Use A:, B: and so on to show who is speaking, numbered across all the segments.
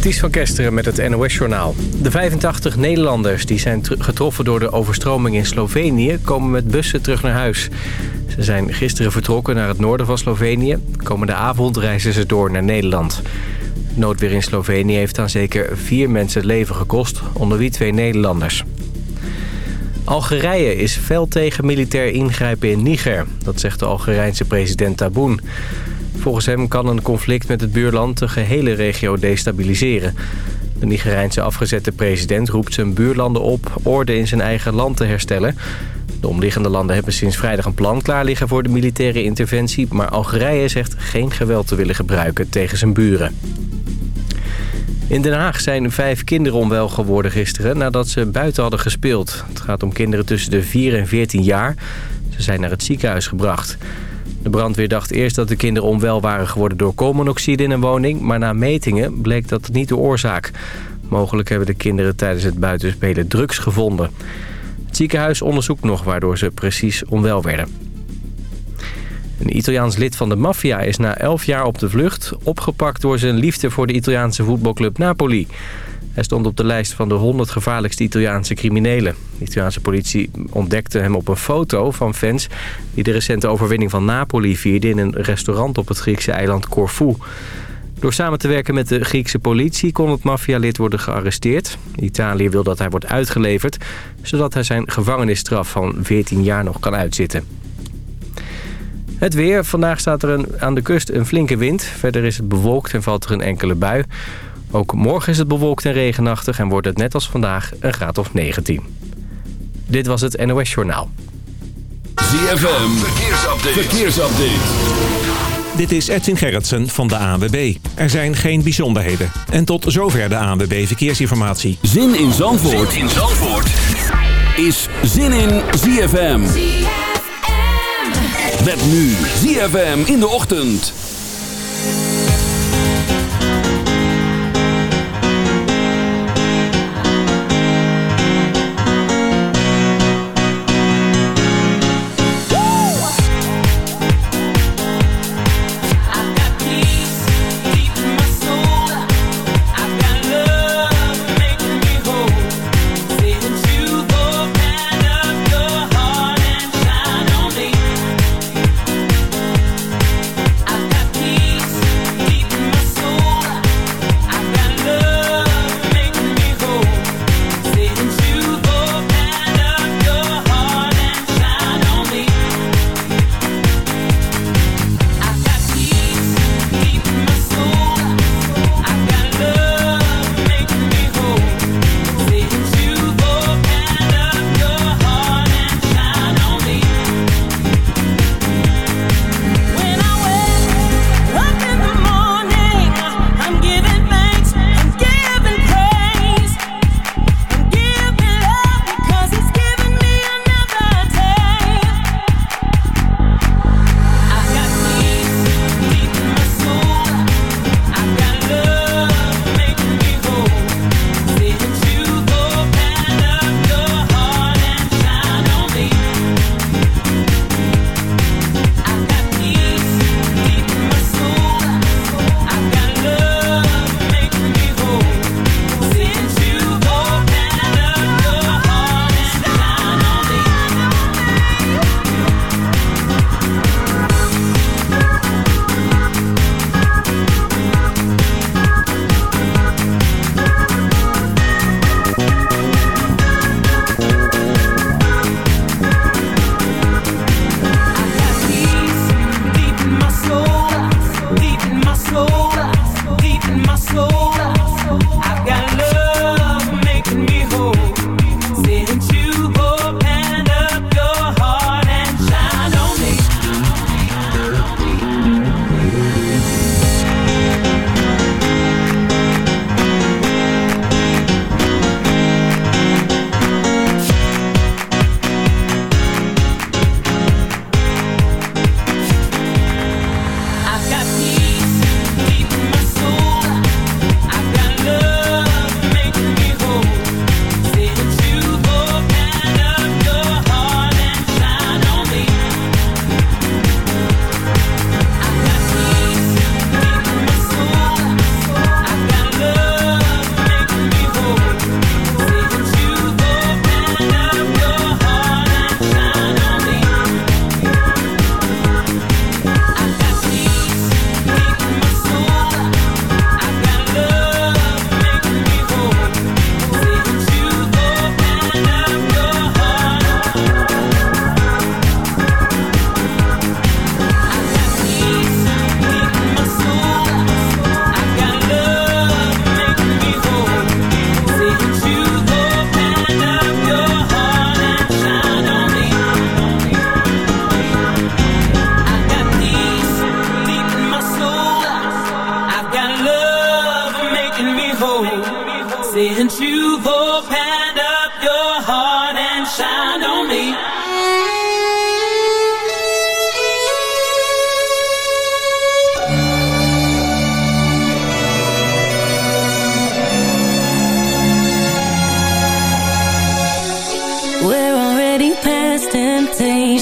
A: Ties van Kesteren met het NOS-journaal. De 85 Nederlanders die zijn getroffen door de overstroming in Slovenië... komen met bussen terug naar huis. Ze zijn gisteren vertrokken naar het noorden van Slovenië. Komende avond reizen ze door naar Nederland. Noodweer in Slovenië heeft aan zeker vier mensen het leven gekost... onder wie twee Nederlanders. Algerije is fel tegen militair ingrijpen in Niger. Dat zegt de Algerijnse president Taboun. Volgens hem kan een conflict met het buurland de gehele regio destabiliseren. De Nigerijnse afgezette president roept zijn buurlanden op orde in zijn eigen land te herstellen. De omliggende landen hebben sinds vrijdag een plan klaar liggen voor de militaire interventie... maar Algerije zegt geen geweld te willen gebruiken tegen zijn buren. In Den Haag zijn vijf kinderen onwel geworden gisteren nadat ze buiten hadden gespeeld. Het gaat om kinderen tussen de 4 en 14 jaar. Ze zijn naar het ziekenhuis gebracht. De brandweer dacht eerst dat de kinderen onwel waren geworden door koolmonoxide in een woning... maar na metingen bleek dat niet de oorzaak. Mogelijk hebben de kinderen tijdens het buitenspelen drugs gevonden. Het ziekenhuis onderzoekt nog waardoor ze precies onwel werden. Een Italiaans lid van de maffia is na 11 jaar op de vlucht... opgepakt door zijn liefde voor de Italiaanse voetbalclub Napoli. Hij stond op de lijst van de 100 gevaarlijkste Italiaanse criminelen. De Italiaanse politie ontdekte hem op een foto van fans... die de recente overwinning van Napoli vierden in een restaurant op het Griekse eiland Corfu. Door samen te werken met de Griekse politie kon het maffialid worden gearresteerd. Italië wil dat hij wordt uitgeleverd... zodat hij zijn gevangenisstraf van 14 jaar nog kan uitzitten. Het weer. Vandaag staat er aan de kust een flinke wind. Verder is het bewolkt en valt er een enkele bui. Ook morgen is het bewolkt en regenachtig en wordt het net als vandaag een graad of 19. Dit was het NOS Journaal.
B: ZFM, verkeersupdate. verkeersupdate. Dit is Edwin Gerritsen van de ANWB. Er zijn geen bijzonderheden. En tot zover de ANWB Verkeersinformatie. Zin in Zandvoort, zin in Zandvoort. is Zin in ZFM. ZFM. Met nu ZFM in de ochtend.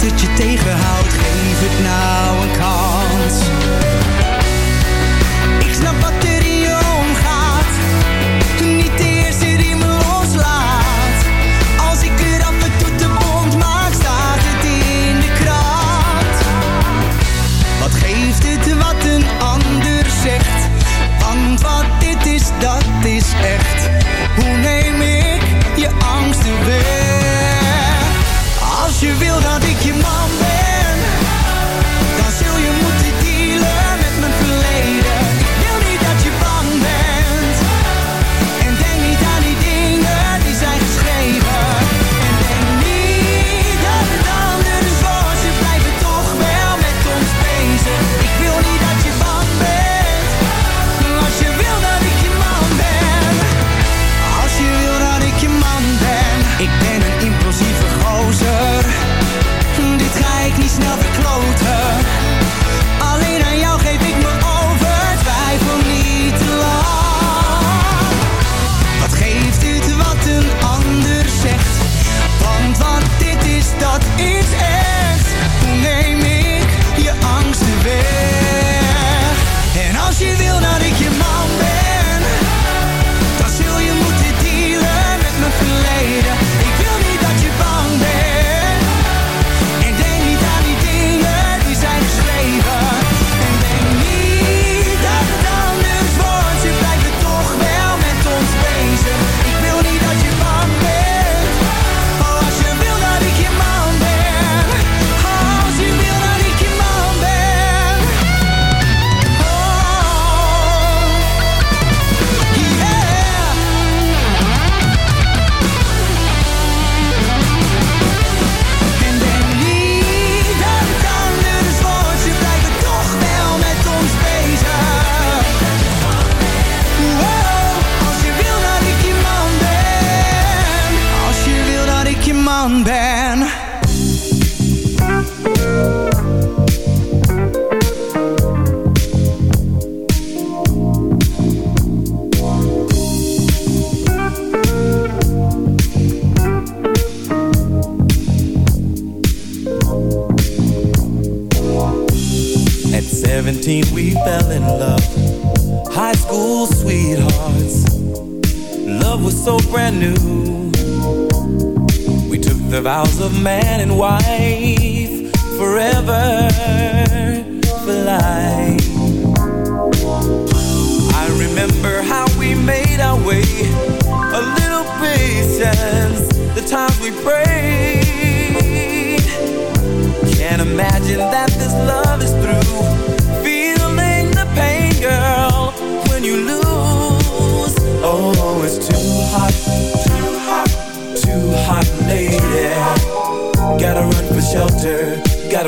C: dat je tegenhoudt, geef het na.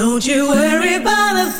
D: Don't you worry about
E: a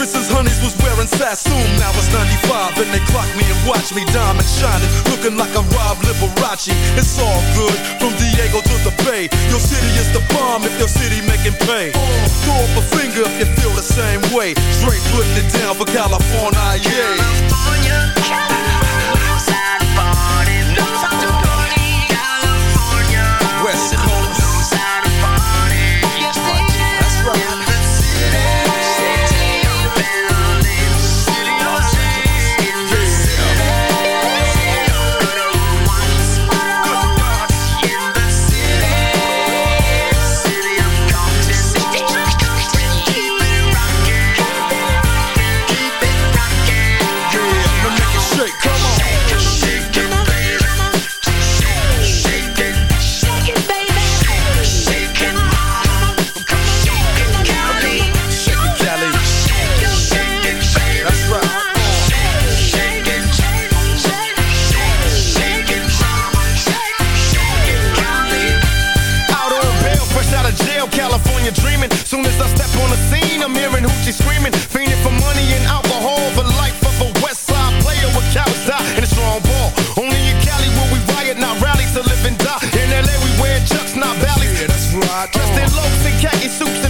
E: Since Honeys was wearing Sassoon, now it's 95 and they clock me and watch me diamond shining, looking like a Rob Liberace. It's all good from Diego to the Bay. Your city is the bomb if your city making pay. Throw up a finger if you feel the same way. Straight putting it down for California, yeah. California, West
F: I'm screaming. Fiending for money and alcohol, the life of a West Side player with cowards die and a strong ball. Only in Cali will we riot, not rally to live and die. In LA, we wear chucks, not valleys.
E: Yeah, that's right.
F: Dressed in loafs and khaki suits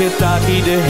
G: zit daar iedereen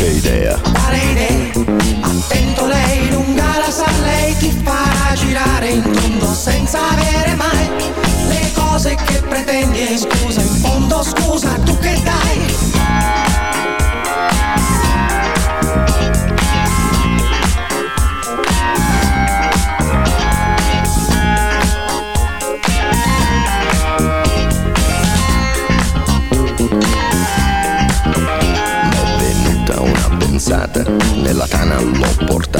H: che
I: idea
H: idea? Attento lei lunga la sa lei ti farà girare in tondo senza avere mai le cose che pretendi. E scusa in fondo scusa tu che dai
I: la tana l'ho portata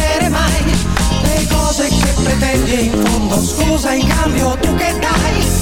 J: pretendi in fondo. Scusa in cambio tu che dai?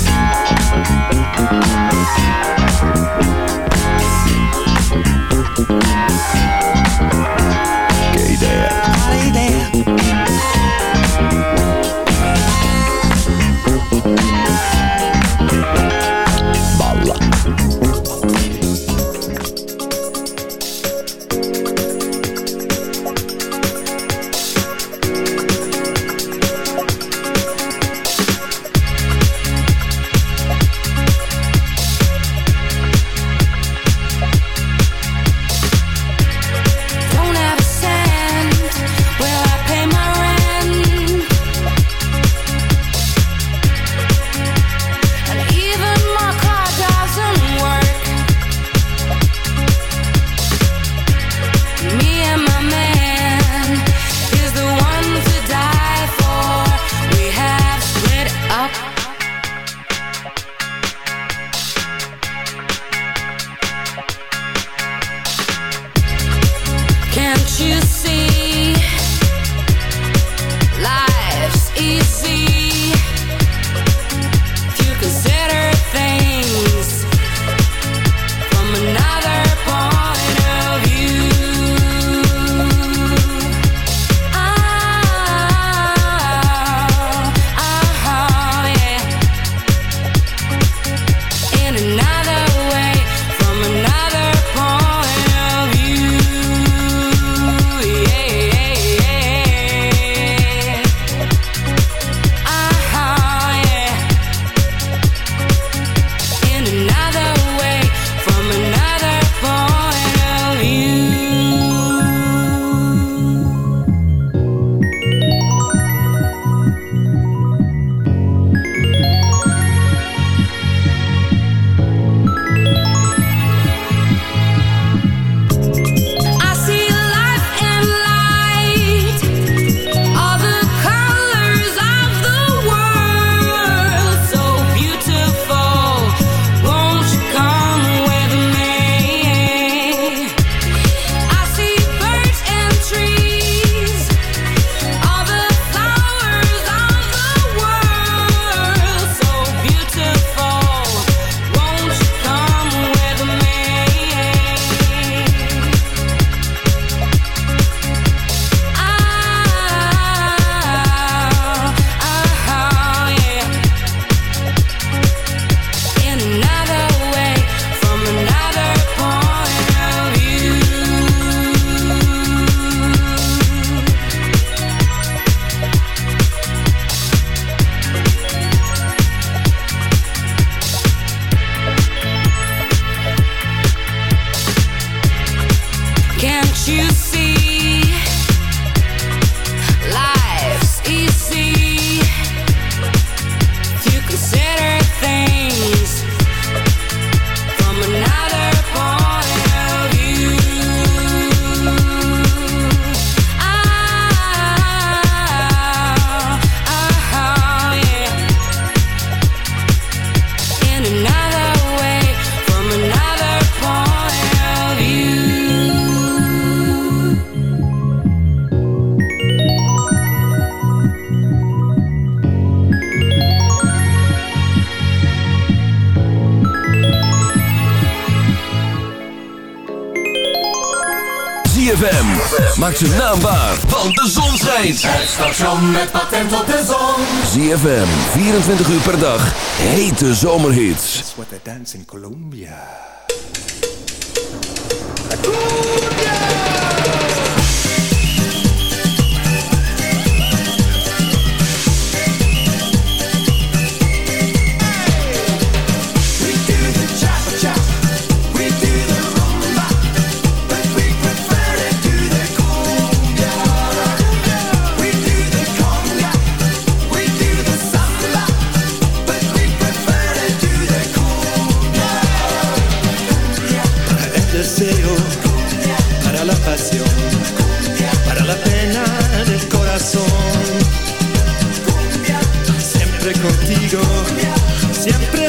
K: Station met patent op de zon.
B: ZFM, 24 uur per dag. Hete zomerhits.
K: That's what they dance in Colombia.
L: Para la pasión, para la pena del corazón. Siempre contigo, siempre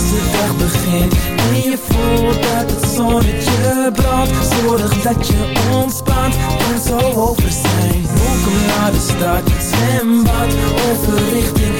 M: Als de dag begint. En je voelt dat het zonnetje brandt. Zorg dat je ontspant en zo over zijn. Welkom naar de stad, zwembad Overrichting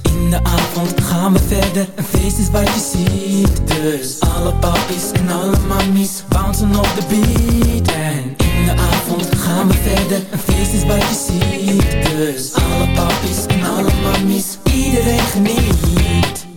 M: In de avond gaan we verder, een feest is wat je ziet Dus alle papies en alle mammies bouncen op de beat. En in de avond gaan we verder, een feest is wat je ziet Dus alle papies en alle mammies, iedereen geniet